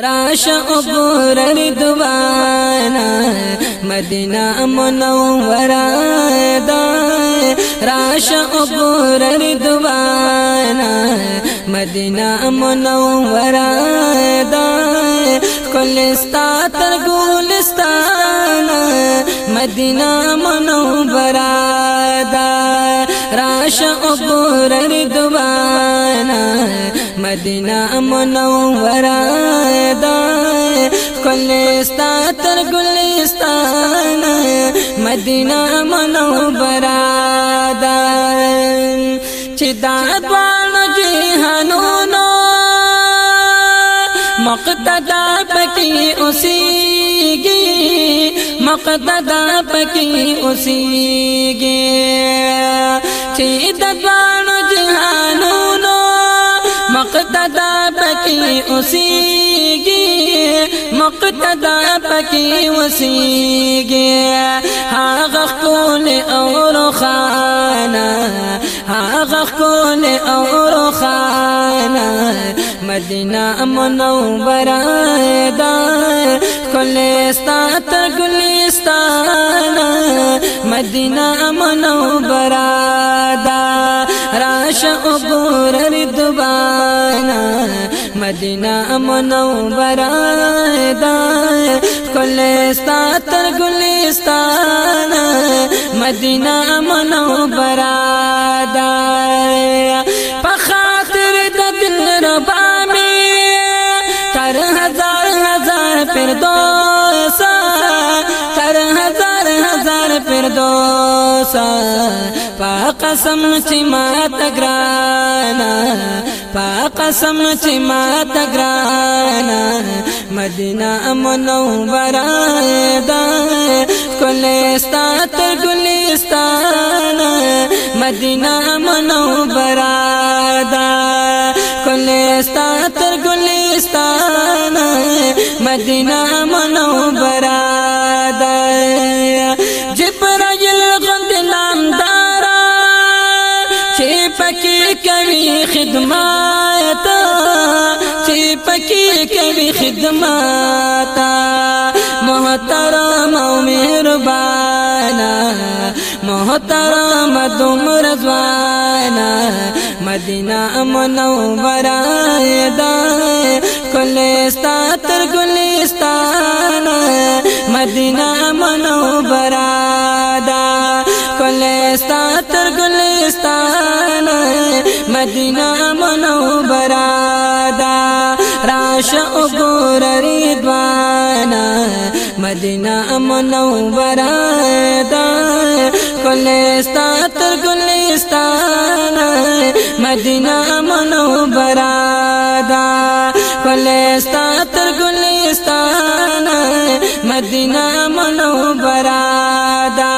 راش عبور ردوانا مدینہ منورا دا راش عبور ردوانا مدینہ منورا دا کلستا تر گولستانا مدینہ منورا دا راش عبور ردوانا مدینه منوره ده ګلستا تر ګلستان مدینه منوره ده چې دا دوان جهانونو مقتدا پکې اوسېږي مقتدا پکې اوسېږي چې دا دوان مقتدا پکی اوسیږي مقتدا پکی اوسیږي هاغه خپل او روخانه ها غفول او روخانه مدینه منوره ده کلستا كل ګلستان مدينة منوره ده راشه وګورې دوباره مدینه منوره دا ګلستا تر ګلستان مدینه منوره دا په خاطر د دل ربا می تر هزار هزار پردوس تر هزار هزار پردوس په قسم چې ما تګران پا قسم چې ما تګرانا مدینه منوره دا کلستا ته ګلستان مدینه منوره دا کلستا ته ګلستان مدینه پکی کمی خدمات چی پکی کمی خدمات محترم او مهربانا محترم دوم رضوانا مدینه منوره ده کله ستا تر کله مدینه منوبره دا راشه وګور ریدوانا مدینه منوبره دا کلستا تر کلستان مدینه منوبره دا کلستا تر کلستان مدینه منوبره دا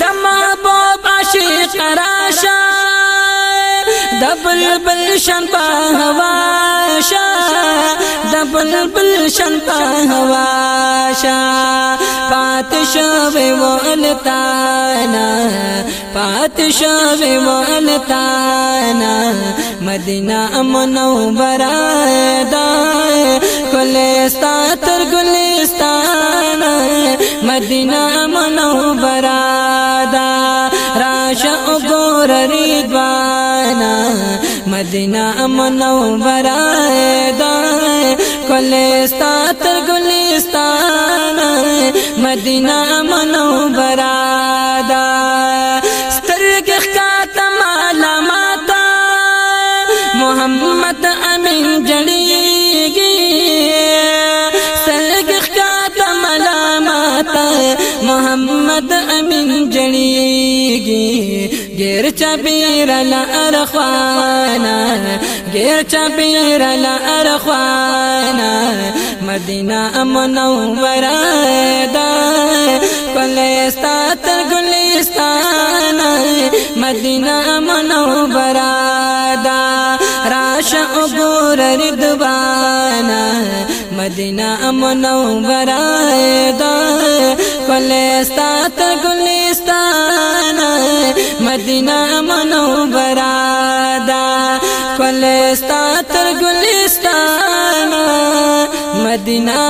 دما بابا شي قراشه دبل بل شن په هوا شا دبل بل شن په هوا شا پاتشو مولتا نا پاتشو مولتا نا مدینہ منورہ دا ګلستا تر ګلستان مدینہ منورہ دا راشه وګور ریدوان نا مدینہ منورہ دا کلستا تر گلستان مدینہ منورہ دا سترګ ښکاته معلومات محمد امین جړیږي سترګ ښکاته معلومات محمد امین جړیږي غیر چبیر لارخوانا غیر چبیر لارخوانا مدینه منوره دا کلستا تر گلستان مدینه منوره دا راش وګور ردوانا مدینه منوره دا کلستا تر Madina